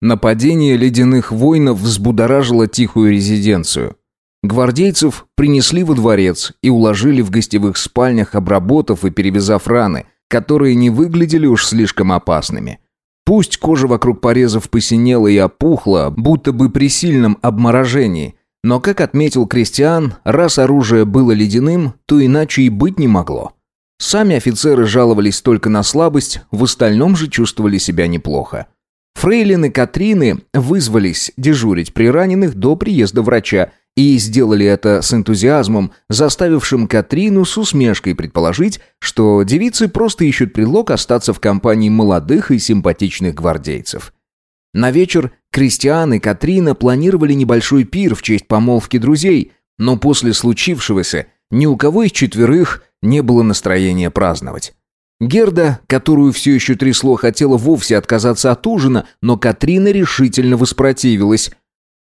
Нападение ледяных воинов взбудоражило тихую резиденцию. Гвардейцев принесли во дворец и уложили в гостевых спальнях, обработав и перевязав раны, которые не выглядели уж слишком опасными. Пусть кожа вокруг порезов посинела и опухла, будто бы при сильном обморожении, но, как отметил Кристиан, раз оружие было ледяным, то иначе и быть не могло. Сами офицеры жаловались только на слабость, в остальном же чувствовали себя неплохо. Фрейлины Катрины вызвались дежурить при раненых до приезда врача и сделали это с энтузиазмом, заставившим Катрину с усмешкой предположить, что девицы просто ищут предлог остаться в компании молодых и симпатичных гвардейцев. На вечер Кристиан и Катрина планировали небольшой пир в честь помолвки друзей, но после случившегося ни у кого из четверых не было настроения праздновать. Герда, которую все еще трясло, хотела вовсе отказаться от ужина, но Катрина решительно воспротивилась.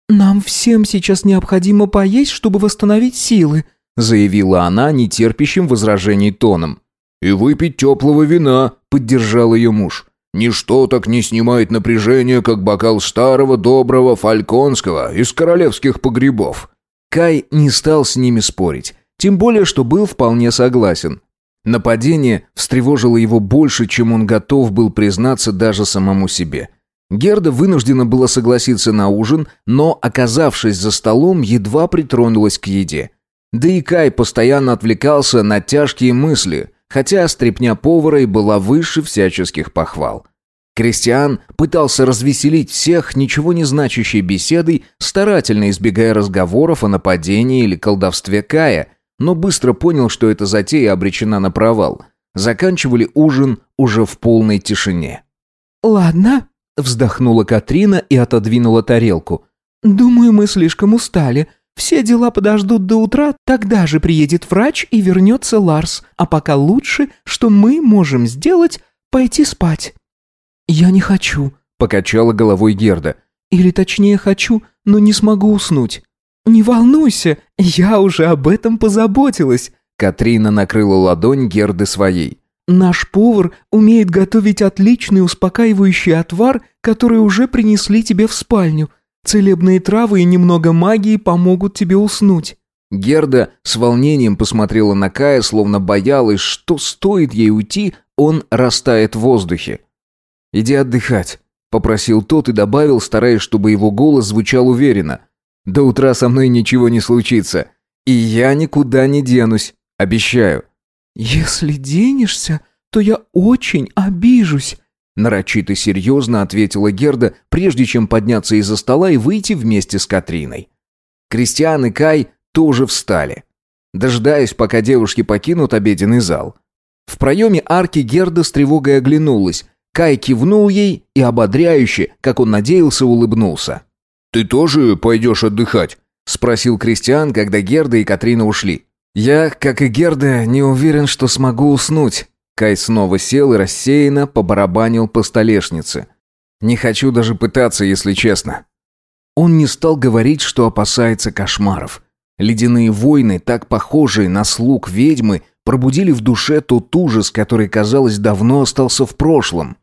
«Нам всем сейчас необходимо поесть, чтобы восстановить силы», заявила она нетерпящим возражений тоном. «И выпить теплого вина», — поддержал ее муж. «Ничто так не снимает напряжение, как бокал старого доброго фальконского из королевских погребов». Кай не стал с ними спорить, тем более, что был вполне согласен. Нападение встревожило его больше, чем он готов был признаться даже самому себе. Герда вынуждена была согласиться на ужин, но, оказавшись за столом, едва притронулась к еде. Да и Кай постоянно отвлекался на тяжкие мысли, хотя стряпня повара и была выше всяческих похвал. Кристиан пытался развеселить всех ничего не значащей беседой, старательно избегая разговоров о нападении или колдовстве Кая – но быстро понял, что эта затея обречена на провал. Заканчивали ужин уже в полной тишине. «Ладно», — вздохнула Катрина и отодвинула тарелку. «Думаю, мы слишком устали. Все дела подождут до утра, тогда же приедет врач и вернется Ларс. А пока лучше, что мы можем сделать, пойти спать». «Я не хочу», — покачала головой Герда. «Или точнее хочу, но не смогу уснуть». «Не волнуйся, я уже об этом позаботилась». Катрина накрыла ладонь Герды своей. «Наш повар умеет готовить отличный успокаивающий отвар, который уже принесли тебе в спальню. Целебные травы и немного магии помогут тебе уснуть». Герда с волнением посмотрела на Кая, словно боялась, что стоит ей уйти, он растает в воздухе. «Иди отдыхать», — попросил тот и добавил, стараясь, чтобы его голос звучал уверенно — до утра со мной ничего не случится. И я никуда не денусь. Обещаю». «Если денешься, то я очень обижусь», нарочито серьезно ответила Герда, прежде чем подняться из-за стола и выйти вместе с Катриной. Кристиан и Кай тоже встали, дожидаясь, пока девушки покинут обеденный зал. В проеме арки Герда с тревогой оглянулась. Кай кивнул ей и ободряюще, как он надеялся, улыбнулся. «Ты тоже пойдешь отдыхать?» — спросил Кристиан, когда Герда и Катрина ушли. «Я, как и Герда, не уверен, что смогу уснуть». Кай снова сел и рассеянно побарабанил по столешнице. «Не хочу даже пытаться, если честно». Он не стал говорить, что опасается кошмаров. Ледяные войны, так похожие на слуг ведьмы, пробудили в душе тот ужас, который, казалось, давно остался в прошлом.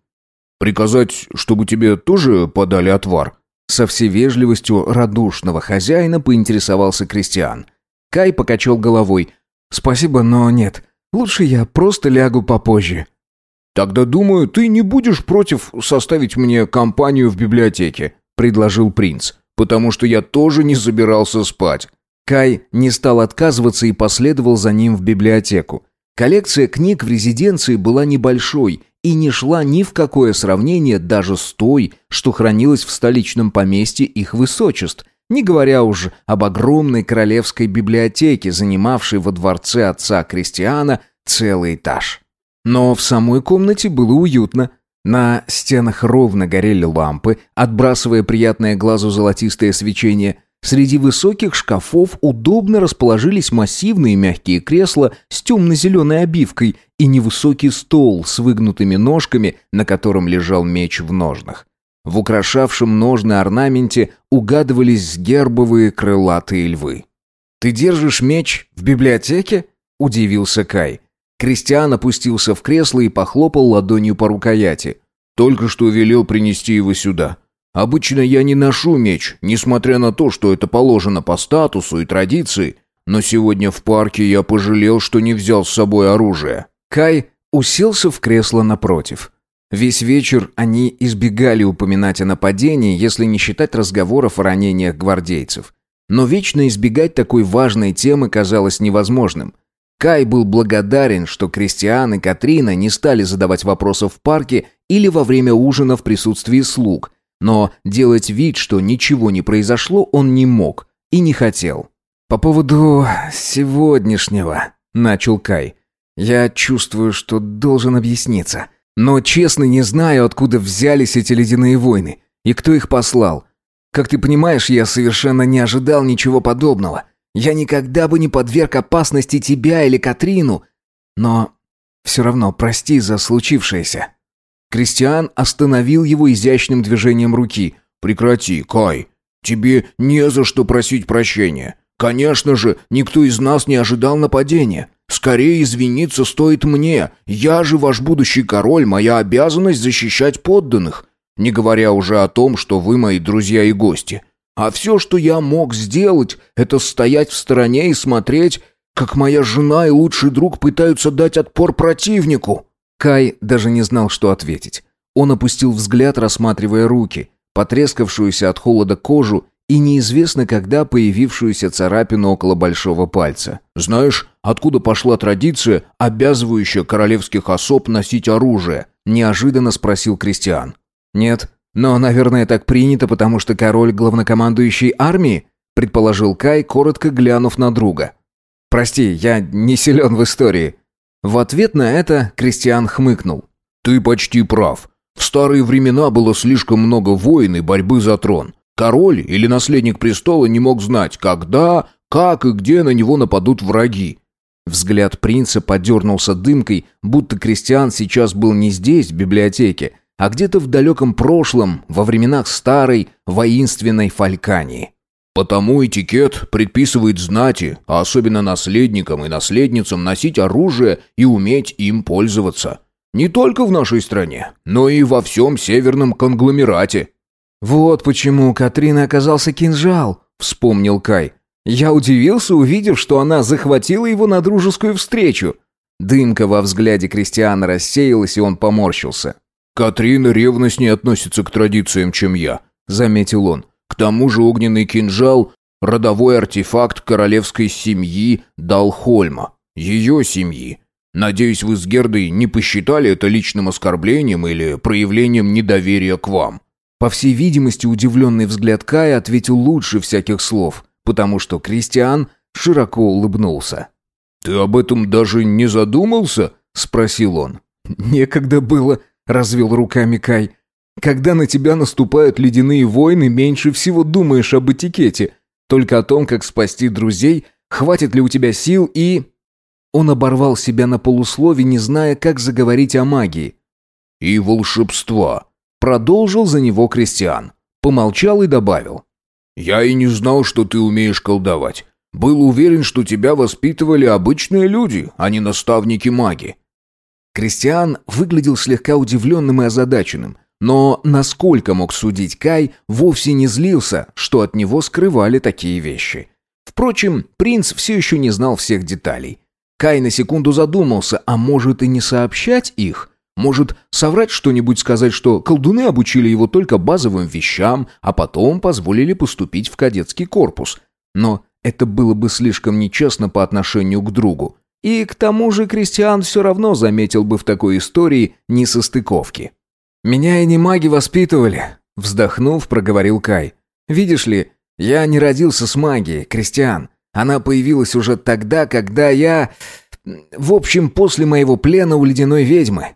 «Приказать, чтобы тебе тоже подали отвар?» Со всей вежливостью радушного хозяина поинтересовался Кристиан. Кай покачал головой. «Спасибо, но нет. Лучше я просто лягу попозже». «Тогда, думаю, ты не будешь против составить мне компанию в библиотеке», предложил принц, «потому что я тоже не собирался спать». Кай не стал отказываться и последовал за ним в библиотеку. Коллекция книг в резиденции была небольшой и не шла ни в какое сравнение даже с той, что хранилась в столичном поместье их высочеств, не говоря уж об огромной королевской библиотеке, занимавшей во дворце отца Кристиана целый этаж. Но в самой комнате было уютно. На стенах ровно горели лампы, отбрасывая приятное глазу золотистое свечение – Среди высоких шкафов удобно расположились массивные мягкие кресла с темно-зеленой обивкой и невысокий стол с выгнутыми ножками, на котором лежал меч в ножнах. В украшавшем ножны орнаменте угадывались гербовые крылатые львы. «Ты держишь меч в библиотеке?» – удивился Кай. Кристиан опустился в кресло и похлопал ладонью по рукояти. «Только что велел принести его сюда. Обычно я не ношу меч, несмотря на то, что это положено по статусу и традиции, но сегодня в парке я пожалел, что не взял с собой оружие». Кай уселся в кресло напротив. Весь вечер они избегали упоминать о нападении, если не считать разговоров о ранениях гвардейцев. Но вечно избегать такой важной темы казалось невозможным. Кай был благодарен, что Кристиан и Катрина не стали задавать вопросов в парке или во время ужина в присутствии слуг, но делать вид, что ничего не произошло, он не мог и не хотел. «По поводу сегодняшнего», — начал Кай, — «я чувствую, что должен объясниться, но честно не знаю, откуда взялись эти ледяные войны и кто их послал. Как ты понимаешь, я совершенно не ожидал ничего подобного. Я никогда бы не подверг опасности тебя или Катрину. Но все равно прости за случившееся». Кристиан остановил его изящным движением руки. «Прекрати, Кай. Тебе не за что просить прощения. Конечно же, никто из нас не ожидал нападения. Скорее извиниться стоит мне. Я же ваш будущий король, моя обязанность защищать подданных. Не говоря уже о том, что вы мои друзья и гости. А все, что я мог сделать, это стоять в стороне и смотреть, как моя жена и лучший друг пытаются дать отпор противнику». Кай даже не знал, что ответить. Он опустил взгляд, рассматривая руки, потрескавшуюся от холода кожу и неизвестно когда появившуюся царапину около большого пальца. «Знаешь, откуда пошла традиция, обязывающая королевских особ носить оружие?» – неожиданно спросил Кристиан. «Нет, но, наверное, так принято, потому что король главнокомандующий армии», предположил Кай, коротко глянув на друга. «Прости, я не силен в истории». В ответ на это Кристиан хмыкнул. «Ты почти прав. В старые времена было слишком много войн и борьбы за трон. Король или наследник престола не мог знать, когда, как и где на него нападут враги. Взгляд принца подернулся дымкой, будто Кристиан сейчас был не здесь, в библиотеке, а где-то в далеком прошлом, во временах старой воинственной Фалькании. Потому этикет предписывает знати, а особенно наследникам и наследницам носить оружие и уметь им пользоваться. Не только в нашей стране, но и во всем северном конгломерате. «Вот почему у Катрины оказался кинжал», — вспомнил Кай. «Я удивился, увидев, что она захватила его на дружескую встречу». Дымка во взгляде Кристиана рассеялась, и он поморщился. «Катрина ревностнее относится к традициям, чем я», — заметил он. «К тому же огненный кинжал — родовой артефакт королевской семьи Далхольма, ее семьи. Надеюсь, вы с Гердой не посчитали это личным оскорблением или проявлением недоверия к вам». По всей видимости, удивленный взгляд Кая ответил лучше всяких слов, потому что Кристиан широко улыбнулся. «Ты об этом даже не задумался?» — спросил он. «Некогда было», развел руками Кай. Когда на тебя наступают ледяные войны, меньше всего думаешь об этикете, только о том, как спасти друзей, хватит ли у тебя сил и... Он оборвал себя на полуслове, не зная, как заговорить о магии. «И волшебства», — продолжил за него Кристиан. Помолчал и добавил. «Я и не знал, что ты умеешь колдовать. Был уверен, что тебя воспитывали обычные люди, а не наставники маги. Кристиан выглядел слегка удивленным и озадаченным, но, насколько мог судить Кай, вовсе не злился, что от него скрывали такие вещи. Впрочем, принц все еще не знал всех деталей. Кай на секунду задумался, а может и не сообщать их? Может, соврать что-нибудь, сказать, что колдуны обучили его только базовым вещам, а потом позволили поступить в кадетский корпус. Но это было бы слишком нечестно по отношению к другу. И к тому же Кристиан все равно заметил бы в такой истории несостыковки. «Меня и не маги воспитывали», — вздохнув, проговорил Кай. «Видишь ли, я не родился с магией, Кристиан. Она появилась уже тогда, когда я... В общем, после моего плена у ледяной ведьмы».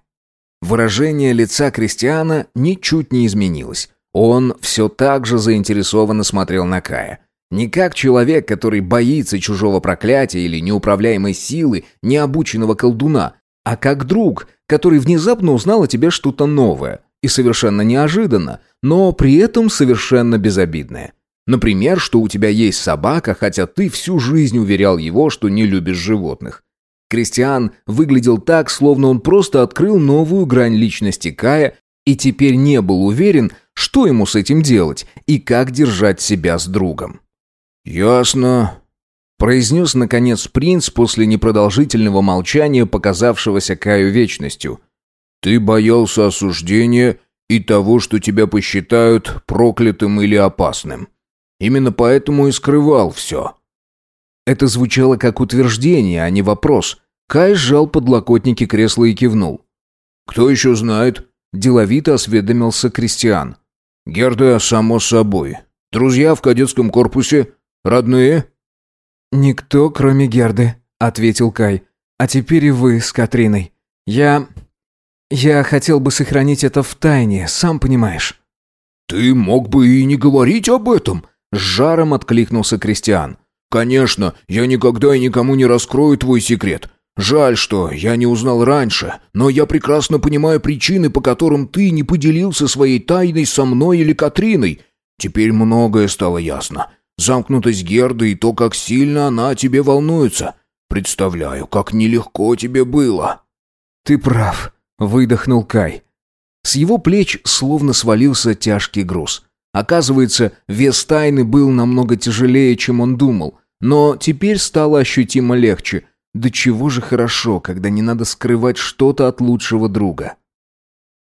Выражение лица Кристиана ничуть не изменилось. Он все так же заинтересованно смотрел на Кая. Не как человек, который боится чужого проклятия или неуправляемой силы необученного колдуна, а как друг, который внезапно узнал о тебе что-то новое и совершенно неожиданно, но при этом совершенно безобидное. Например, что у тебя есть собака, хотя ты всю жизнь уверял его, что не любишь животных. Кристиан выглядел так, словно он просто открыл новую грань личности Кая и теперь не был уверен, что ему с этим делать и как держать себя с другом. «Ясно», — произнес, наконец, принц после непродолжительного молчания, показавшегося Каю вечностью. «Ты боялся осуждения и того, что тебя посчитают проклятым или опасным. Именно поэтому и скрывал все». Это звучало как утверждение, а не вопрос. Кай сжал подлокотники кресла и кивнул. «Кто еще знает?» – деловито осведомился Кристиан. «Герда, само собой. Друзья в кадетском корпусе? Родные?» «Никто, кроме Герды», — ответил Кай. «А теперь и вы с Катриной. Я... я хотел бы сохранить это в тайне, сам понимаешь». «Ты мог бы и не говорить об этом», — с жаром откликнулся Кристиан. «Конечно, я никогда и никому не раскрою твой секрет. Жаль, что я не узнал раньше, но я прекрасно понимаю причины, по которым ты не поделился своей тайной со мной или Катриной. Теперь многое стало ясно. Замкнутость Герды и то, как сильно она о тебе волнуется. Представляю, как нелегко тебе было». «Ты прав», — выдохнул Кай. С его плеч словно свалился тяжкий груз. Оказывается, вес тайны был намного тяжелее, чем он думал, но теперь стало ощутимо легче. Да чего же хорошо, когда не надо скрывать что-то от лучшего друга.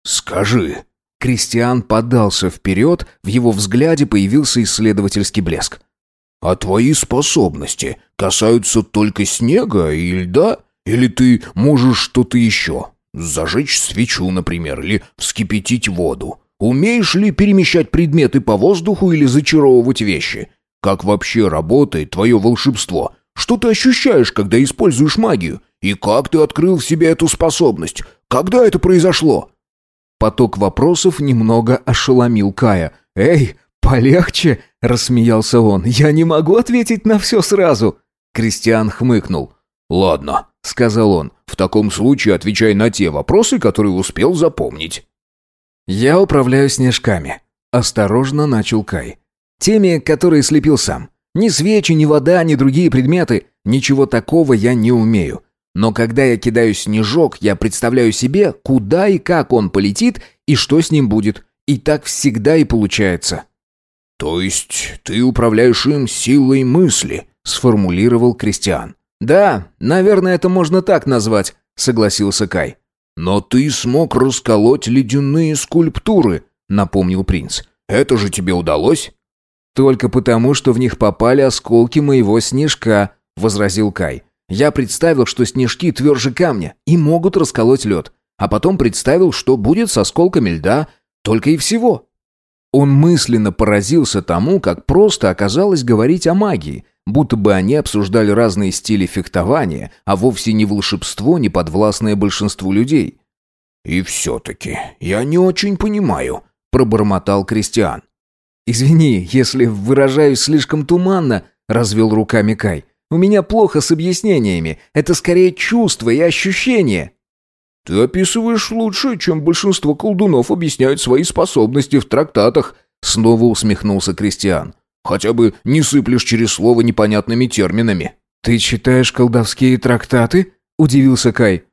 «Скажи», Кристиан подался вперед, в его взгляде появился исследовательский блеск. «А твои способности касаются только снега и льда? Или ты можешь что-то еще? Зажечь свечу, например, или вскипятить воду? Умеешь ли перемещать предметы по воздуху или зачаровывать вещи? Как вообще работает твое волшебство? Что ты ощущаешь, когда используешь магию? И как ты открыл в себе эту способность? Когда это произошло?» Поток вопросов немного ошеломил Кая. «Эй, полегче!» – рассмеялся он. «Я не могу ответить на все сразу!» Кристиан хмыкнул. «Ладно», – сказал он. «В таком случае отвечай на те вопросы, которые успел запомнить». «Я управляю снежками», – осторожно начал Кай. «Теми, которые слепил сам. Ни свечи, ни вода, ни другие предметы. Ничего такого я не умею. Но когда я кидаю снежок, я представляю себе, куда и как он полетит и что с ним будет. И так всегда и получается. «То есть ты управляешь им силой мысли?» – сформулировал Кристиан. «Да, наверное, это можно так назвать», – согласился Кай. «Но ты смог расколоть ледяные скульптуры», – напомнил принц. «Это же тебе удалось?» «Только потому, что в них попали осколки моего снежка», – возразил Кай. Я представил, что снежки тверже камня и могут расколоть лед. А потом представил, что будет с осколками льда, только и всего. Он мысленно поразился тому, как просто оказалось говорить о магии, будто бы они обсуждали разные стили фехтования, а вовсе не волшебство, не подвластное большинству людей. «И все-таки я не очень понимаю», — пробормотал Кристиан. «Извини, если выражаюсь слишком туманно», — развел руками Кай. У меня плохо с объяснениями. Это скорее чувства и ощущения». «Ты описываешь лучше, чем большинство колдунов объясняют свои способности в трактатах», снова усмехнулся Кристиан. «Хотя бы не сыплешь через слово непонятными терминами». «Ты читаешь колдовские трактаты?» – удивился Кай.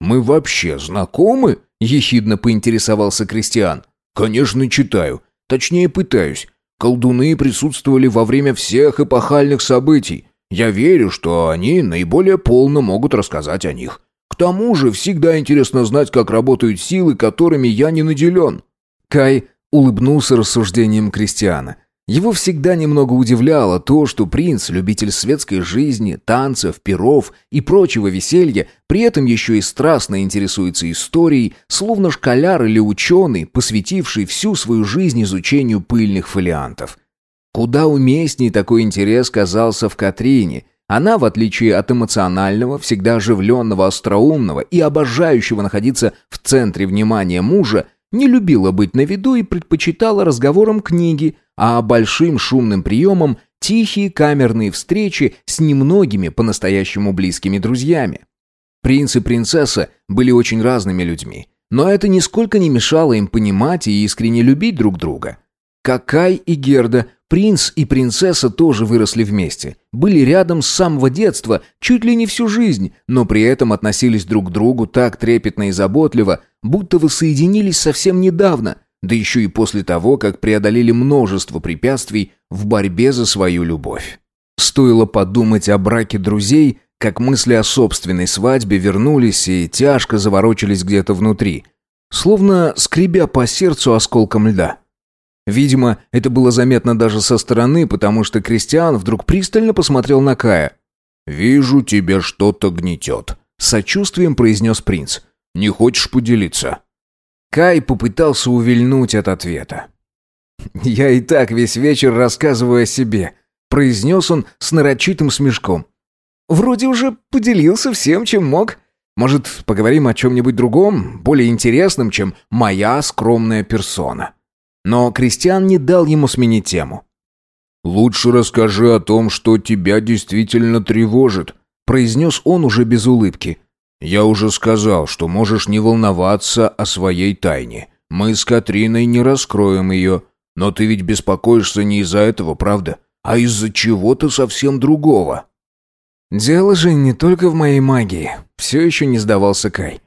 «Мы вообще знакомы?» – ехидно поинтересовался Кристиан. «Конечно, читаю. Точнее, пытаюсь. Колдуны присутствовали во время всех эпохальных событий. Я верю, что они наиболее полно могут рассказать о них. К тому же всегда интересно знать, как работают силы, которыми я не наделен». Кай улыбнулся рассуждением Кристиана. Его всегда немного удивляло то, что принц, любитель светской жизни, танцев, перов и прочего веселья, при этом еще и страстно интересуется историей, словно школяр или ученый, посвятивший всю свою жизнь изучению пыльных фолиантов – Куда уместнее такой интерес казался в Катрине. Она, в отличие от эмоционального, всегда оживленного, остроумного и обожающего находиться в центре внимания мужа, не любила быть на виду и предпочитала разговорам книги, а большим шумным приемам тихие камерные встречи с немногими по-настоящему близкими друзьями. Принц и принцесса были очень разными людьми, но это нисколько не мешало им понимать и искренне любить друг друга. Какай и Герда Принц и принцесса тоже выросли вместе, были рядом с самого детства, чуть ли не всю жизнь, но при этом относились друг к другу так трепетно и заботливо, будто воссоединились совсем недавно. да еще и после того, как преодолели множество препятствий в борьбе за свою любовь. Стоило подумать о браке друзей, как мысли о собственной свадьбе вернулись и тяжко заворочились где-то внутри, словно скребя по сердцу осколком льда. Видимо, это было заметно даже со стороны, потому что Кристиан вдруг пристально посмотрел на Кая. «Вижу, тебе что-то гнетет», — сочувствием произнес принц. «Не хочешь поделиться?» Кай попытался увильнуть от ответа. «Я и так весь вечер рассказываю о себе», — произнес он с нарочитым смешком. «Вроде уже поделился всем, чем мог. Может, поговорим о чем-нибудь другом, более интересном, чем моя скромная персона?» Но Кристиан не дал ему сменить тему. «Лучше расскажи о том, что тебя действительно тревожит», произнес он уже без улыбки. «Я уже сказал, что можешь не волноваться о своей тайне. Мы с Катриной не раскроем ее. Но ты ведь беспокоишься не из-за этого, правда? А из-за чего-то совсем другого». «Дело же не только в моей магии», — все еще не сдавался Кай.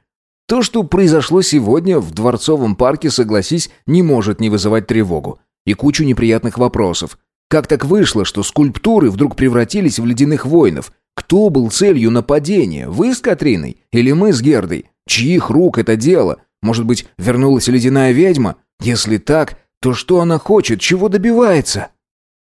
То, что произошло сегодня в Дворцовом парке, согласись, не может не вызывать тревогу. И кучу неприятных вопросов. Как так вышло, что скульптуры вдруг превратились в ледяных воинов? Кто был целью нападения? Вы с Катриной? Или мы с Гердой? Чьих рук это дело? Может быть, вернулась ледяная ведьма? Если так, то что она хочет? Чего добивается?»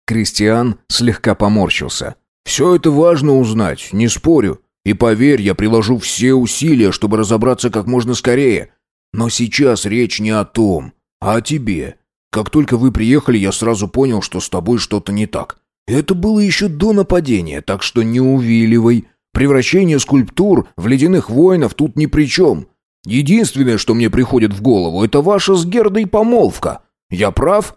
Кристиан слегка поморщился. «Все это важно узнать, не спорю. И поверь, я приложу все усилия, чтобы разобраться как можно скорее. Но сейчас речь не о том, а о тебе. Как только вы приехали, я сразу понял, что с тобой что-то не так. Это было еще до нападения, так что не увиливай. Превращение скульптур в ледяных воинов тут ни при чем. Единственное, что мне приходит в голову, это ваша с Гердой помолвка. Я прав?»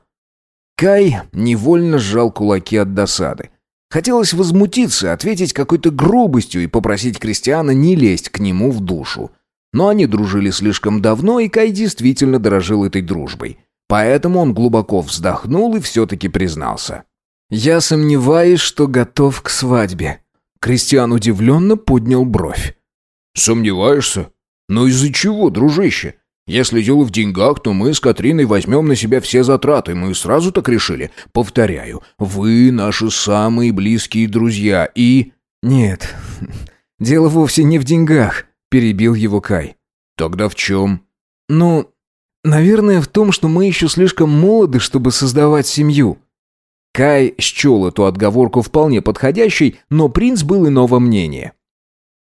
Кай невольно сжал кулаки от досады. Хотелось возмутиться, ответить какой-то грубостью и попросить Кристиана не лезть к нему в душу. Но они дружили слишком давно, и Кай действительно дорожил этой дружбой. Поэтому он глубоко вздохнул и все-таки признался. «Я сомневаюсь, что готов к свадьбе». Кристиан удивленно поднял бровь. «Сомневаешься? Но из-за чего, дружище? Если дело в деньгах, то мы с Катриной возьмем на себя все затраты. Мы сразу так решили. Повторяю, вы наши самые близкие друзья и...» «Нет, дело вовсе не в деньгах», — перебил его Кай. «Тогда в чем?» «Ну, наверное, в том, что мы еще слишком молоды, чтобы создавать семью». Кай счел эту отговорку вполне подходящей, но принц был иного мнения.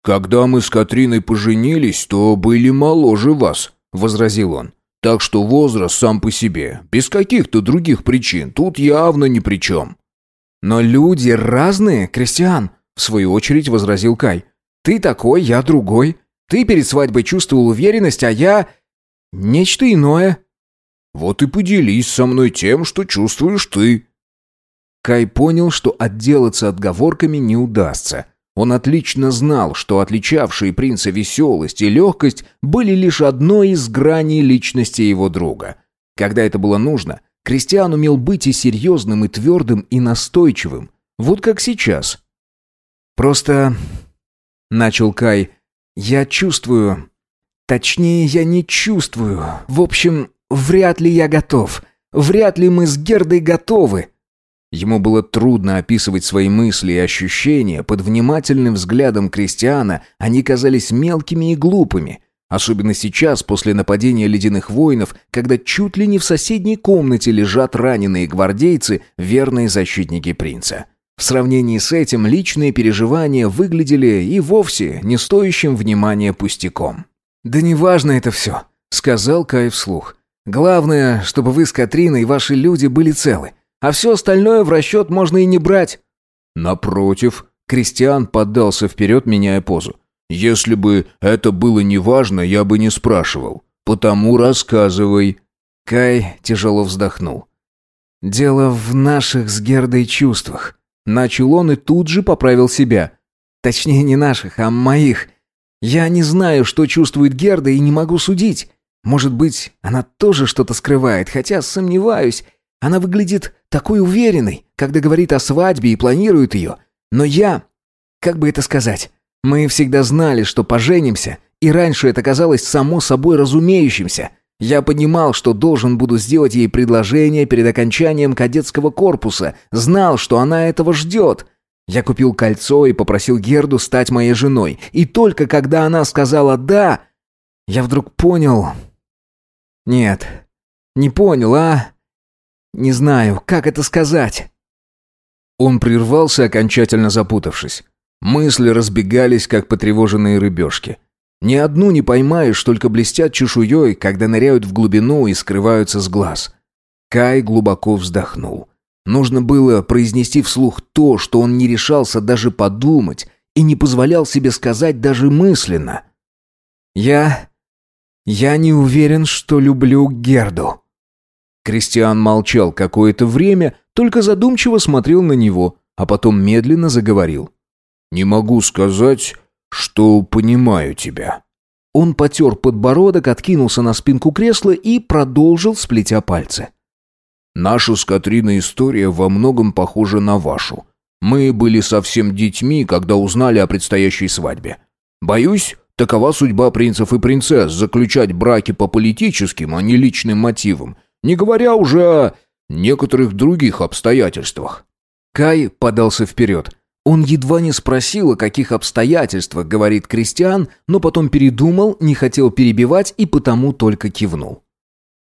«Когда мы с Катриной поженились, то были моложе вас», — возразил он. «Так что возраст сам по себе, без каких-то других причин, тут явно ни при чем». «Но люди разные, Кристиан», — в свою очередь возразил Кай. «Ты такой, я другой. Ты перед свадьбой чувствовал уверенность, а я... нечто иное». «Вот и поделись со мной тем, что чувствуешь ты». Кай понял, что отделаться отговорками не удастся. Он отлично знал, что отличавшие принца веселость и легкость были лишь одной из граней личности его друга. Когда это было нужно, Кристиан умел быть и серьезным, и твердым, и настойчивым. Вот как сейчас. «Просто...» — начал Кай. «Я чувствую... Точнее, я не чувствую. В общем, вряд ли я готов. Вряд ли мы с Гердой готовы. Ему было трудно описывать свои мысли и ощущения, под внимательным взглядом крестьяна они казались мелкими и глупыми, особенно сейчас, после нападения ледяных воинов, когда чуть ли не в соседней комнате лежат раненые гвардейцы, верные защитники принца. В сравнении с этим личные переживания выглядели и вовсе не стоящим внимания пустяком. «Да неважно это все», — сказал Кай вслух. «Главное, чтобы вы с Катриной и ваши люди были целы. А все остальное в расчет можно и не брать». «Напротив», — Кристиан поддался вперед, меняя позу. «Если бы это было неважно, я бы не спрашивал. Потому рассказывай». Кай тяжело вздохнул. «Дело в наших с Гердой чувствах». Начал он и тут же поправил себя. Точнее, не наших, а моих. Я не знаю, что чувствует Герда и не могу судить. Может быть, она тоже что-то скрывает, хотя сомневаюсь. Она выглядит такой уверенной, когда говорит о свадьбе и планирует ее. Но я... Как бы это сказать? Мы всегда знали, что поженимся, и раньше это казалось само собой разумеющимся. Я понимал, что должен буду сделать ей предложение перед окончанием кадетского корпуса, знал, что она этого ждет. Я купил кольцо и попросил Герду стать моей женой. И только когда она сказала «да», я вдруг понял... Нет, не понял, а? Не знаю, как это сказать. Он прервался, окончательно запутавшись. Мысли разбегались, как потревоженные рыбешки. Ни одну не поймаешь, только блестят чешуей, когда ныряют в глубину и скрываются с глаз. Кай глубоко вздохнул. Нужно было произнести вслух то, что он не решался даже подумать и не позволял себе сказать даже мысленно. «Я... я не уверен, что люблю Герду». Кристиан молчал какое-то время, только задумчиво смотрел на него, а потом медленно заговорил. «Не могу сказать, что понимаю тебя». Он потер подбородок, откинулся на спинку кресла и продолжил, сплетя пальцы. «Наша с Катриной история во многом похожа на вашу. Мы были совсем детьми, когда узнали о предстоящей свадьбе. Боюсь, такова судьба принцев и принцесс – заключать браки по политическим, а не личным мотивам, не говоря уже о некоторых других обстоятельствах». Кай подался вперед – он едва не спросил, о каких обстоятельствах говорит Кристиан, но потом передумал, не хотел перебивать и потому только кивнул.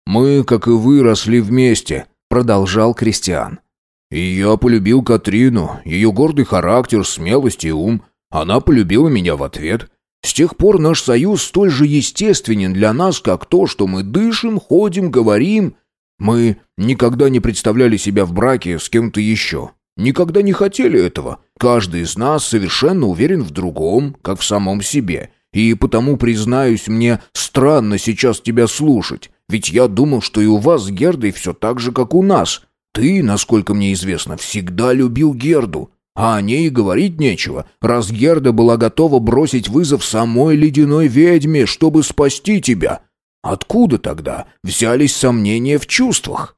«Мы, как и вы, росли вместе», — продолжал Кристиан. «И я полюбил Катрину, ее гордый характер, смелость и ум. Она полюбила меня в ответ. С тех пор наш союз столь же естественен для нас, как то, что мы дышим, ходим, говорим. Мы никогда не представляли себя в браке с кем-то еще. Никогда не хотели этого. Каждый из нас совершенно уверен в другом, как в самом себе. И потому, признаюсь, мне странно сейчас тебя слушать. Ведь я думал, что и у вас с Гердой все так же, как у нас. Ты, насколько мне известно, всегда любил Герду. А о ней и говорить нечего, раз Герда была готова бросить вызов самой ледяной ведьме, чтобы спасти тебя. Откуда тогда взялись сомнения в чувствах?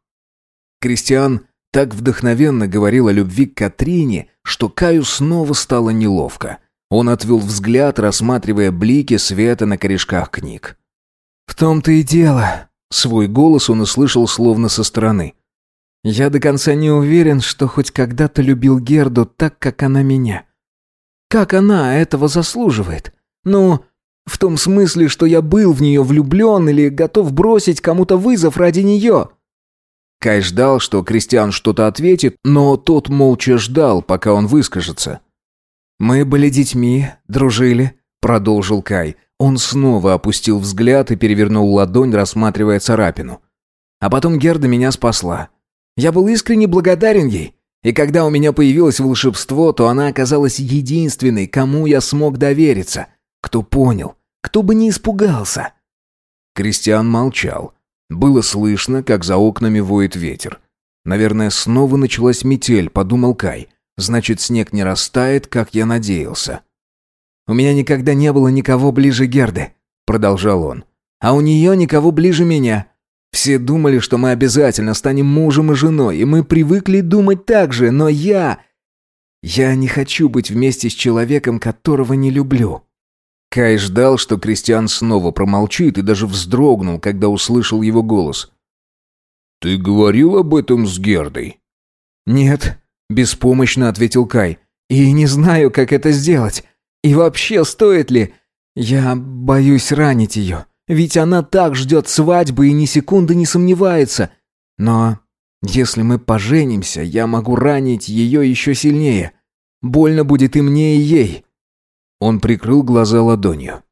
Кристиан так вдохновенно говорил о любви к Катрине, что Каю снова стало неловко. Он отвел взгляд, рассматривая блики света на корешках книг. «В том-то и дело», — свой голос он услышал словно со стороны. «Я до конца не уверен, что хоть когда-то любил Герду так, как она меня. Как она этого заслуживает? Ну, в том смысле, что я был в нее влюблен или готов бросить кому-то вызов ради нее». Кай ждал, что Кристиан что-то ответит, но тот молча ждал, пока он выскажется. «Мы были детьми, дружили», — продолжил Кай. Он снова опустил взгляд и перевернул ладонь, рассматривая царапину. А потом Герда меня спасла. Я был искренне благодарен ей. И когда у меня появилось волшебство, то она оказалась единственной, кому я смог довериться. Кто понял, кто бы не испугался. Кристиан молчал. Было слышно, как за окнами воет ветер. Наверное, снова началась метель, подумал Кай. Значит, снег не растает, как я надеялся. У меня никогда не было никого ближе Герды, продолжал он. А у нее никого ближе меня. Все думали, что мы обязательно станем мужем и женой, и мы привыкли думать так же, но я... Я не хочу быть вместе с человеком, которого не люблю. Кай ждал, что Кристиан снова промолчит и даже вздрогнул, когда услышал его голос. «Ты говорил об этом с Гердой?» «Нет», — беспомощно ответил Кай. «И не знаю, как это сделать. И вообще, стоит ли? Я боюсь ранить ее. Ведь она так ждет свадьбы и ни секунды не сомневается. Но если мы поженимся, я могу ранить ее еще сильнее. Больно будет и мне, и ей». Он прикрыл глаза ладонью.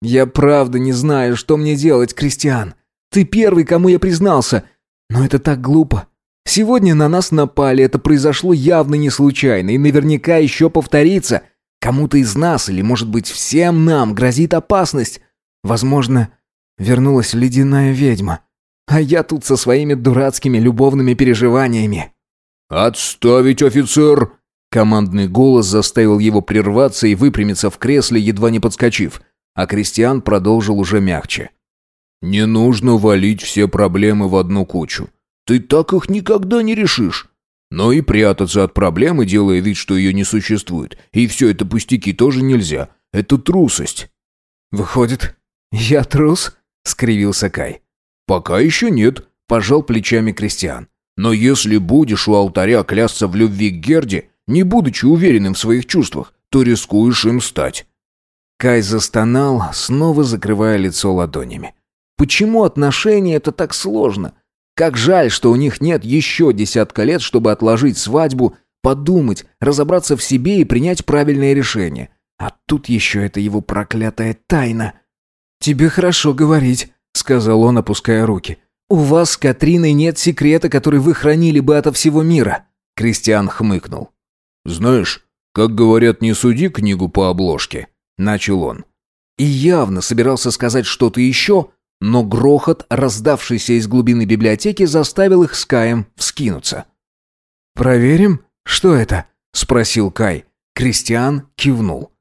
«Я правда не знаю, что мне делать, Кристиан. Ты первый, кому я признался. Но это так глупо. Сегодня на нас напали, это произошло явно не случайно и наверняка еще повторится. Кому-то из нас, или, может быть, всем нам грозит опасность. Возможно, вернулась ледяная ведьма. А я тут со своими дурацкими любовными переживаниями». «Отставить, офицер!» Командный голос заставил его прерваться и выпрямиться в кресле, едва не подскочив, а Кристиан продолжил уже мягче. «Не нужно валить все проблемы в одну кучу. Ты так их никогда не решишь. Но и прятаться от проблемы, делая вид, что ее не существует. И все это пустяки тоже нельзя. Это трусость». «Выходит, я трус?» — скривился Кай. «Пока еще нет», – пожал плечами Кристиан. «Но если будешь у алтаря клясться в любви к Герде, не будучи уверенным в своих чувствах, то рискуешь им стать». Кай застонал, снова закрывая лицо ладонями. «Почему отношения это так сложно? Как жаль, что у них нет еще десятка лет, чтобы отложить свадьбу, подумать, разобраться в себе и принять правильное решение. А тут еще это его проклятая тайна». «Тебе хорошо говорить», — сказал он, опуская руки. «У вас с Катриной нет секрета, который вы хранили бы ото всего мира». Кристиан хмыкнул. «Знаешь, как говорят, не суди книгу по обложке», — начал он. И явно собирался сказать что-то еще, но грохот, раздавшийся из глубины библиотеки, заставил их с Каем вскинуться. «Проверим, что это?» — спросил Кай. Кристиан кивнул.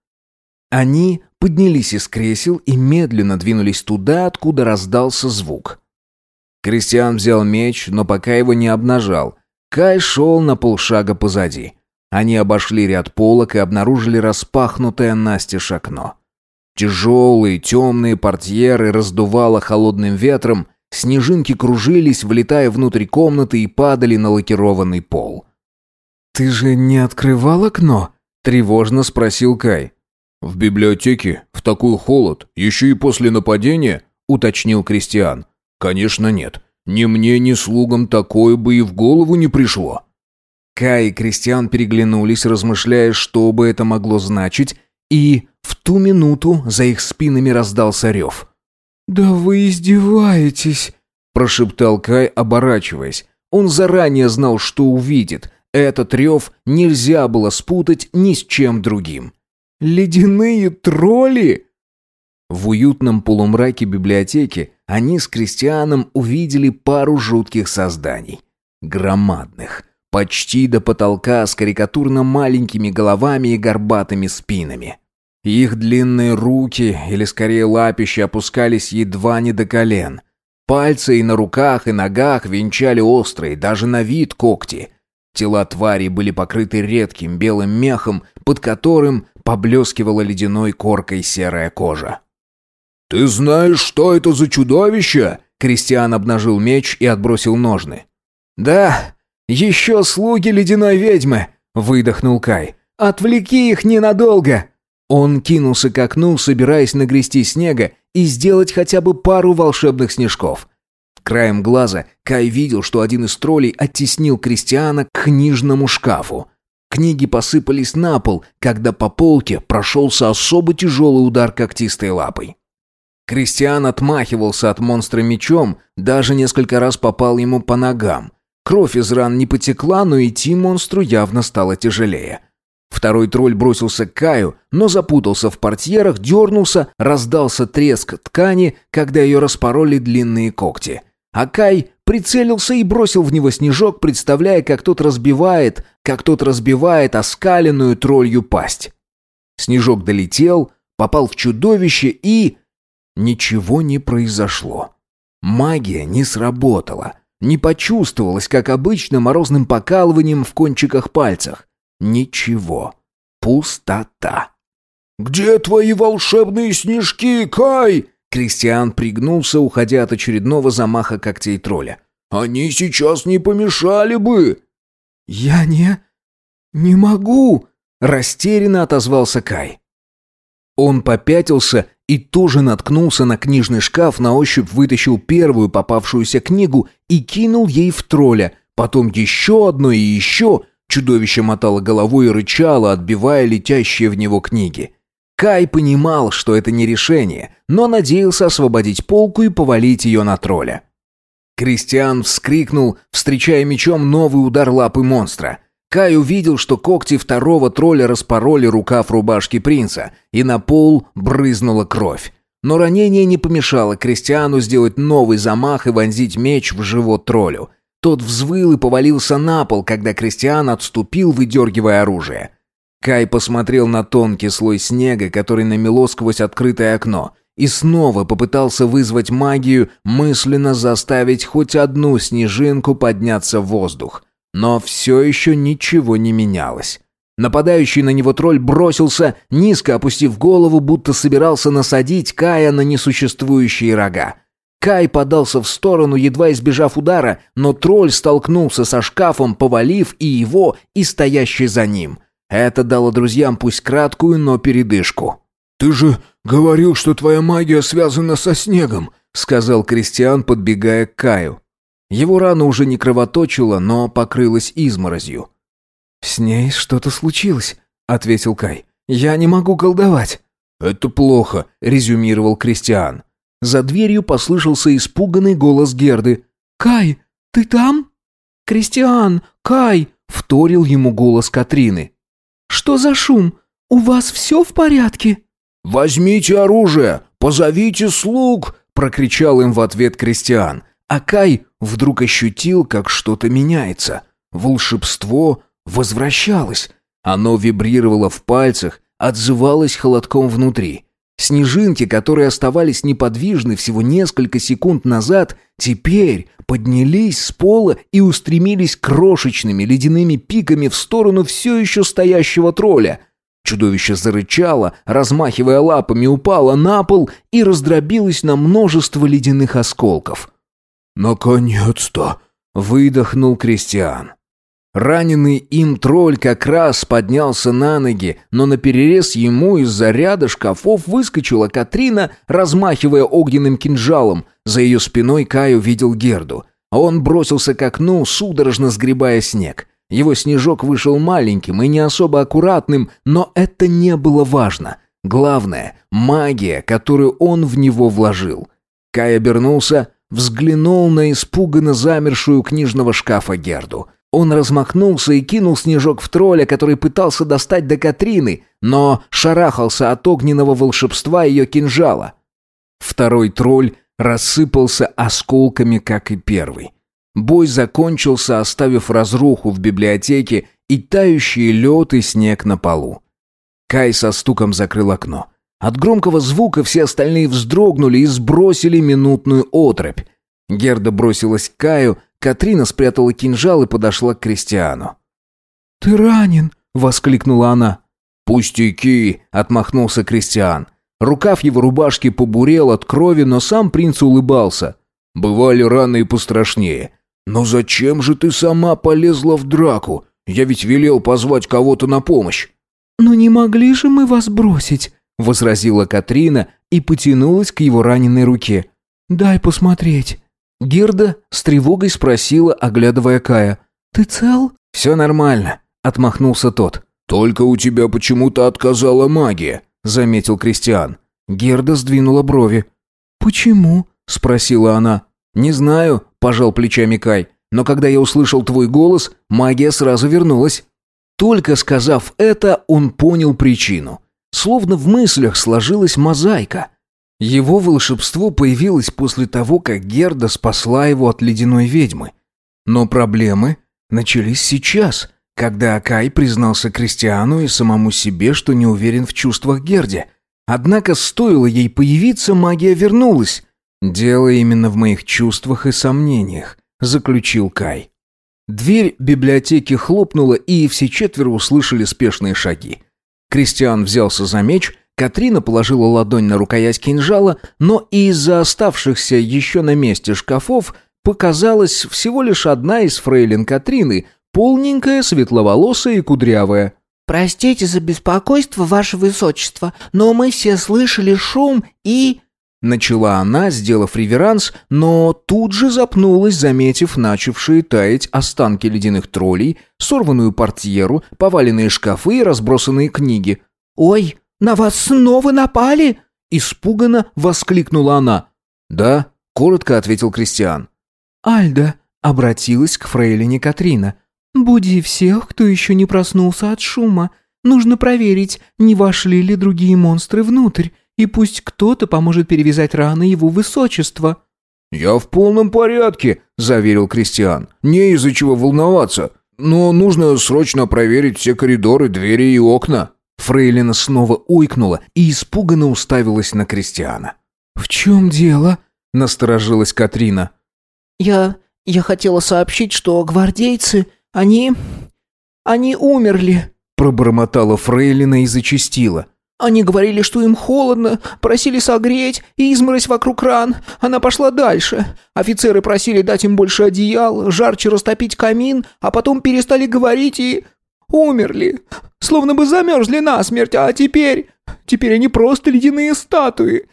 Они поднялись из кресел и медленно двинулись туда, откуда раздался звук. Кристиан взял меч, но пока его не обнажал. Кай шел на полшага позади. Они обошли ряд полок и обнаружили распахнутое настежь окно. Тяжелые темные портьеры раздувало холодным ветром, снежинки кружились, влетая внутрь комнаты и падали на лакированный пол. «Ты же не открывал окно?» – тревожно спросил Кай. «В библиотеке? В такой холод? Еще и после нападения?» – уточнил Кристиан. «Конечно нет. Ни мне, ни слугам такое бы и в голову не пришло». Кай и Кристиан переглянулись, размышляя, что бы это могло значить, и в ту минуту за их спинами раздался рев. «Да вы издеваетесь!» – прошептал Кай, оборачиваясь. Он заранее знал, что увидит. Этот рев нельзя было спутать ни с чем другим. «Ледяные тролли!» В уютном полумраке библиотеки они с Кристианом увидели пару жутких созданий. Громадных, почти до потолка с карикатурно маленькими головами и горбатыми спинами. Их длинные руки, или скорее лапища, опускались едва не до колен. Пальцы и на руках, и ногах венчали острые, даже на вид когти. Тела тварей были покрыты редким белым мехом, под которым поблескивала ледяной коркой серая кожа. «Ты знаешь, что это за чудовище?» Кристиан обнажил меч и отбросил ножны. «Да, еще слуги ледяной ведьмы!» — выдохнул Кай. «Отвлеки их ненадолго!» Он кинулся к окну, собираясь нагрести снега и сделать хотя бы пару волшебных снежков. Краем глаза Кай видел, что один из троллей оттеснил Кристиана к книжному шкафу. Книги посыпались на пол, когда по полке прошелся особо тяжелый удар когтистой лапой. Кристиан отмахивался от монстра мечом, даже несколько раз попал ему по ногам. Кровь из ран не потекла, но идти монстру явно стало тяжелее. Второй тролль бросился к Каю, но запутался в портьерах, дернулся, раздался треск ткани, когда ее распороли длинные когти. А Кай прицелился и бросил в него снежок, представляя, как тот разбивает, как тот разбивает оскаленную троллью пасть. Снежок долетел, попал в чудовище и... Ничего не произошло. Магия не сработала. Не почувствовалась, как обычно, морозным покалыванием в кончиках пальцах. Ничего. Пустота. «Где твои волшебные снежки, Кай?» Кристиан пригнулся, уходя от очередного замаха когтей тролля. «Они сейчас не помешали бы!» «Я не... не могу!» Растерянно отозвался Кай. Он попятился и тоже наткнулся на книжный шкаф, на ощупь вытащил первую попавшуюся книгу и кинул ей в тролля, потом еще одно и еще. Чудовище мотало головой и рычало, отбивая летящие в него книги. Кай понимал, что это не решение, но надеялся освободить полку и повалить ее на тролля. Кристиан вскрикнул, встречая мечом новый удар лапы монстра. Кай увидел, что когти второго тролля распороли рукав рубашки принца, и на пол брызнула кровь. Но ранение не помешало Кристиану сделать новый замах и вонзить меч в живот троллю. Тот взвыл и повалился на пол, когда Кристиан отступил, выдергивая оружие. Кай посмотрел на тонкий слой снега, который намело сквозь открытое окно, и снова попытался вызвать магию, мысленно заставить хоть одну снежинку подняться в воздух. Но все еще ничего не менялось. Нападающий на него тролль бросился, низко опустив голову, будто собирался насадить Кая на несуществующие рога. Кай подался в сторону, едва избежав удара, но тролль столкнулся со шкафом, повалив и его, и стоящий за ним. Это дало друзьям пусть краткую, но передышку. «Ты же говорил, что твоя магия связана со снегом», — сказал Кристиан, подбегая к Каю. Его рана уже не кровоточила, но покрылась изморозью. «С ней что-то случилось», — ответил Кай. «Я не могу колдовать». «Это плохо», — резюмировал Кристиан. За дверью послышался испуганный голос Герды. «Кай, ты там?» «Кристиан, Кай!» — вторил ему голос Катрины. «Что за шум? У вас все в порядке?» «Возьмите оружие! Позовите слуг!» — прокричал им в ответ Кристиан. А Кай вдруг ощутил, как что-то меняется. Волшебство возвращалось. Оно вибрировало в пальцах, отзывалось холодком внутри. Снежинки, которые оставались неподвижны всего несколько секунд назад, теперь поднялись с пола и устремились крошечными ледяными пиками в сторону все еще стоящего тролля. Чудовище зарычало, размахивая лапами, упало на пол и раздробилось на множество ледяных осколков. «Наконец-то!» — выдохнул Кристиан. Раненый им тролль как раз поднялся на ноги, но наперерез ему из-за ряда шкафов выскочила Катрина, размахивая огненным кинжалом. За ее спиной Кай увидел Герду. Он бросился к окну, судорожно сгребая снег. Его снежок вышел маленьким и не особо аккуратным, но это не было важно. Главное — магия, которую он в него вложил. Кай обернулся, взглянул на испуганно замершую книжного шкафа Герду — он размахнулся и кинул снежок в тролля, который пытался достать до Катрины, но шарахался от огненного волшебства ее кинжала. Второй тролль рассыпался осколками, как и первый. Бой закончился, оставив разруху в библиотеке и тающий лед и снег на полу. Кай со стуком закрыл окно. От громкого звука все остальные вздрогнули и сбросили минутную отрыбь. Герда бросилась к Каю, Катрина спрятала кинжал и подошла к Кристиану. «Ты ранен!» — воскликнула она. «Пустяки!» — отмахнулся Кристиан. Рукав его рубашки побурел от крови, но сам принц улыбался. «Бывали раны и пострашнее. Но зачем же ты сама полезла в драку? Я ведь велел позвать кого-то на помощь». «Но не могли же мы вас бросить?» — возразила Катрина и потянулась к его раненой руке. «Дай посмотреть». Герда с тревогой спросила, оглядывая Кая. «Ты цел?» «Все нормально», — отмахнулся тот. «Только у тебя почему-то отказала магия», — заметил Кристиан. Герда сдвинула брови. «Почему?» — спросила она. «Не знаю», — пожал плечами Кай. «Но когда я услышал твой голос, магия сразу вернулась». Только сказав это, он понял причину. Словно в мыслях сложилась мозаика — его волшебство появилось после того, как Герда спасла его от ледяной ведьмы. Но проблемы начались сейчас, когда Акай признался Кристиану и самому себе, что не уверен в чувствах Герде. Однако стоило ей появиться, магия вернулась. «Дело именно в моих чувствах и сомнениях», — заключил Кай. Дверь библиотеки хлопнула, и все четверо услышали спешные шаги. Кристиан взялся за меч — Катрина положила ладонь на рукоять кинжала, но из-за оставшихся еще на месте шкафов показалась всего лишь одна из фрейлин Катрины, полненькая, светловолосая и кудрявая. «Простите за беспокойство, ваше высочество, но мы все слышали шум и...» Начала она, сделав реверанс, но тут же запнулась, заметив начавшие таять останки ледяных троллей, сорванную портьеру, поваленные шкафы и разбросанные книги. «Ой, «На вас снова напали?» Испуганно воскликнула она. «Да», — коротко ответил Кристиан. «Альда», — обратилась к фрейлине Катрина. «Буди всех, кто еще не проснулся от шума. Нужно проверить, не вошли ли другие монстры внутрь, и пусть кто-то поможет перевязать раны его высочества». «Я в полном порядке», — заверил Кристиан. «Не из-за чего волноваться, но нужно срочно проверить все коридоры, двери и окна». Фрейлина снова уйкнула и испуганно уставилась на Кристиана. «В чем дело?» – насторожилась Катрина. «Я... я хотела сообщить, что гвардейцы, они... они умерли», – пробормотала Фрейлина и зачастила. Они говорили, что им холодно, просили согреть и изморозь вокруг ран. Она пошла дальше. Офицеры просили дать им больше одеял, жарче растопить камин, а потом перестали говорить и... умерли. Словно бы замерзли насмерть, а теперь... Теперь они просто ледяные статуи.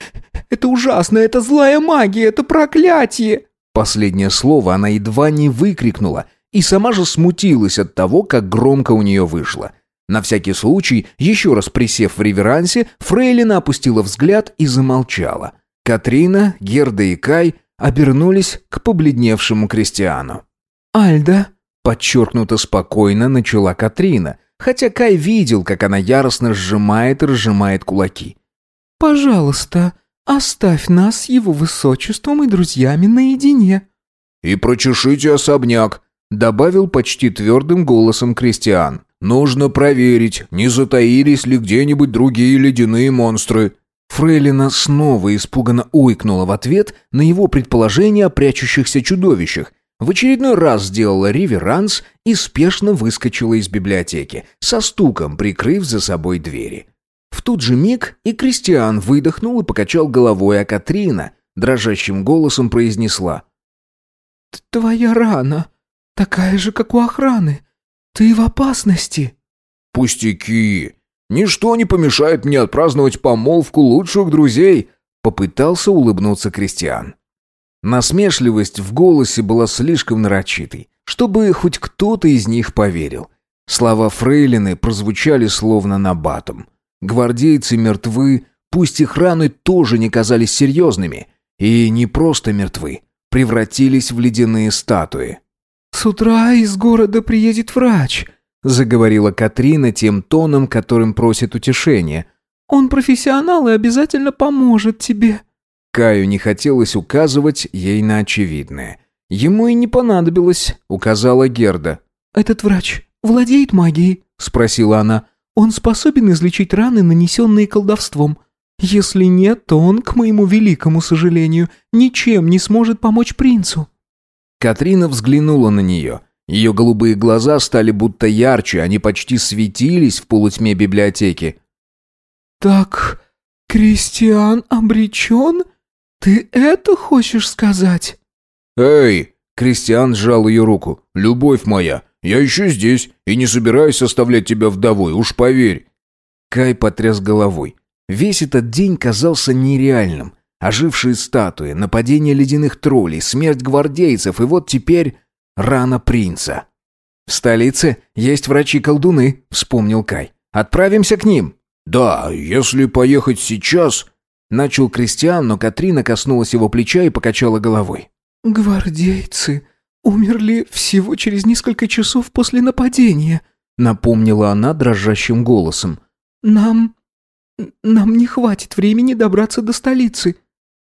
Это ужасно, это злая магия, это проклятие. Последнее слово она едва не выкрикнула и сама же смутилась от того, как громко у нее вышло. На всякий случай, еще раз присев в реверансе, Фрейлина опустила взгляд и замолчала. Катрина, Герда и Кай обернулись к побледневшему крестьяну. «Альда», — подчеркнуто спокойно начала Катрина, хотя Кай видел, как она яростно сжимает и разжимает кулаки. «Пожалуйста, оставь нас с его высочеством и друзьями наедине». «И прочешите особняк», — добавил почти твердым голосом крестьян. «Нужно проверить, не затаились ли где-нибудь другие ледяные монстры». Фрейлина снова испуганно ойкнула в ответ на его предположение о прячущихся чудовищах, в очередной раз сделала реверанс и спешно выскочила из библиотеки, со стуком прикрыв за собой двери. В тот же миг и Кристиан выдохнул и покачал головой, а Катрина дрожащим голосом произнесла. «Твоя рана такая же, как у охраны. Ты в опасности». «Пустяки! Ничто не помешает мне отпраздновать помолвку лучших друзей!» Попытался улыбнуться Кристиан. Насмешливость в голосе была слишком нарочитой, чтобы хоть кто-то из них поверил. Слова Фрейлины прозвучали словно набатом. Гвардейцы мертвы, пусть их раны тоже не казались серьезными, и не просто мертвы, превратились в ледяные статуи. «С утра из города приедет врач», — заговорила Катрина тем тоном, которым просит утешения. «Он профессионал и обязательно поможет тебе». Каю не хотелось указывать ей на очевидное. Ему и не понадобилось, указала Герда. «Этот врач владеет магией?» – спросила она. «Он способен излечить раны, нанесенные колдовством. Если нет, то он, к моему великому сожалению, ничем не сможет помочь принцу». Катрина взглянула на нее. Ее голубые глаза стали будто ярче, они почти светились в полутьме библиотеки. «Так, Кристиан обречен?» «Ты это хочешь сказать?» «Эй!» — Кристиан сжал ее руку. «Любовь моя, я еще здесь и не собираюсь оставлять тебя вдовой, уж поверь». Кай потряс головой. Весь этот день казался нереальным. Ожившие статуи, нападение ледяных троллей, смерть гвардейцев и вот теперь рана принца. «В столице есть врачи-колдуны», — вспомнил Кай. «Отправимся к ним». «Да, если поехать сейчас...» Начал Кристиан, но Катрина коснулась его плеча и покачала головой. «Гвардейцы умерли всего через несколько часов после нападения», напомнила она дрожащим голосом. «Нам... нам не хватит времени добраться до столицы».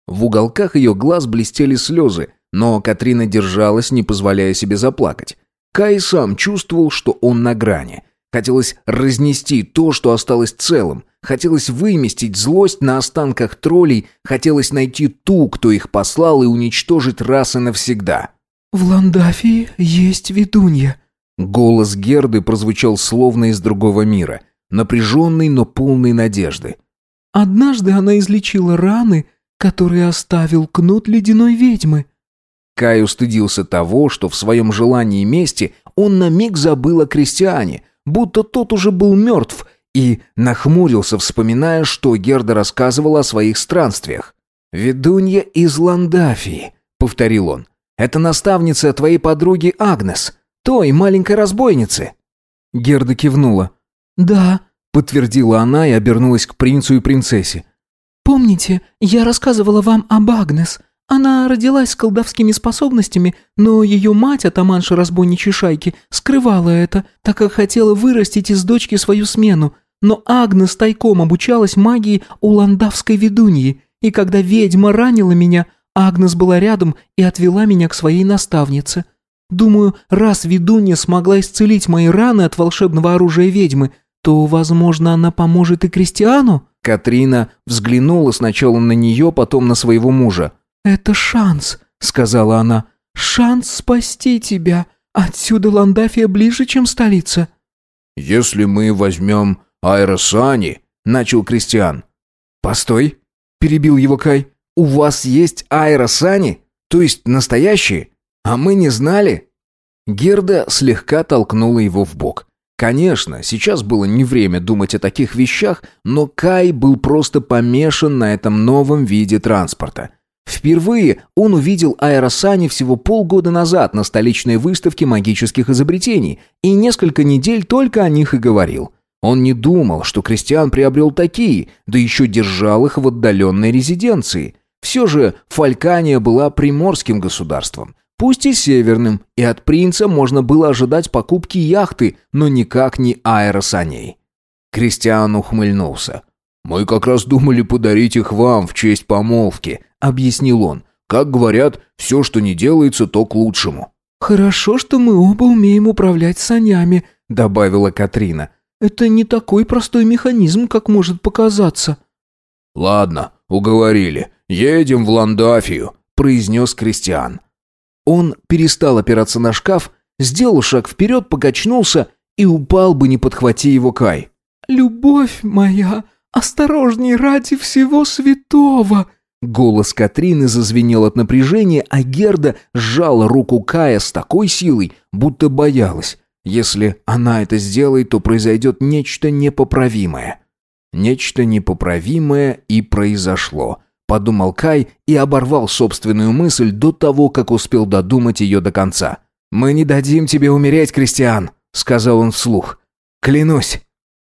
В уголках ее глаз блестели слезы, но Катрина держалась, не позволяя себе заплакать. Кай сам чувствовал, что он на грани. Хотелось разнести то, что осталось целым. Хотелось выместить злость на останках троллей. Хотелось найти ту, кто их послал, и уничтожить раз и навсегда. «В Ландафии есть ведунья». Голос Герды прозвучал словно из другого мира. Напряженный, но полный надежды. «Однажды она излечила раны, которые оставил кнут ледяной ведьмы». Кай устыдился того, что в своем желании мести он на миг забыл о крестьяне, будто тот уже был мертв, и нахмурился, вспоминая, что Герда рассказывала о своих странствиях. «Ведунья из Ландафии», — повторил он. «Это наставница твоей подруги Агнес, той маленькой разбойницы». Герда кивнула. «Да», — подтвердила она и обернулась к принцу и принцессе. «Помните, я рассказывала вам об Агнес. Она родилась с колдовскими способностями, но ее мать, атаманша разбойничьей шайки, скрывала это, так как хотела вырастить из дочки свою смену. Но Агнес тайком обучалась магии у ландавской ведуньи, и когда ведьма ранила меня, Агнес была рядом и отвела меня к своей наставнице. Думаю, раз ведунья смогла исцелить мои раны от волшебного оружия ведьмы, то, возможно, она поможет и Кристиану?» Катрина взглянула сначала на нее, потом на своего мужа. «Это шанс», — сказала она. «Шанс спасти тебя. Отсюда Ландафия ближе, чем столица». «Если мы возьмем Айросани», — начал Кристиан. «Постой», — перебил его Кай. «У вас есть аэросани? То есть настоящие? А мы не знали?» Герда слегка толкнула его в бок. Конечно, сейчас было не время думать о таких вещах, но Кай был просто помешан на этом новом виде транспорта. Впервые он увидел аэросани всего полгода назад на столичной выставке магических изобретений и несколько недель только о них и говорил. Он не думал, что Кристиан приобрел такие, да еще держал их в отдаленной резиденции. Все же Фалькания была приморским государством, пусть и северным, и от принца можно было ожидать покупки яхты, но никак не аэросаней. Кристиан ухмыльнулся. «Мы как раз думали подарить их вам в честь помолвки», — объяснил он. «Как говорят, все, что не делается, то к лучшему». «Хорошо, что мы оба умеем управлять санями», — добавила Катрина. «Это не такой простой механизм, как может показаться». «Ладно, уговорили. Едем в Ландафию», — произнес Кристиан. Он перестал опираться на шкаф, сделал шаг вперед, покачнулся и упал бы, не подхвати его Кай. «Любовь моя, осторожней ради всего святого!» Голос Катрины зазвенел от напряжения, а Герда сжала руку Кая с такой силой, будто боялась. Если она это сделает, то произойдет нечто непоправимое. Нечто непоправимое и произошло, подумал Кай и оборвал собственную мысль до того, как успел додумать ее до конца. «Мы не дадим тебе умереть, Кристиан», — сказал он вслух. «Клянусь».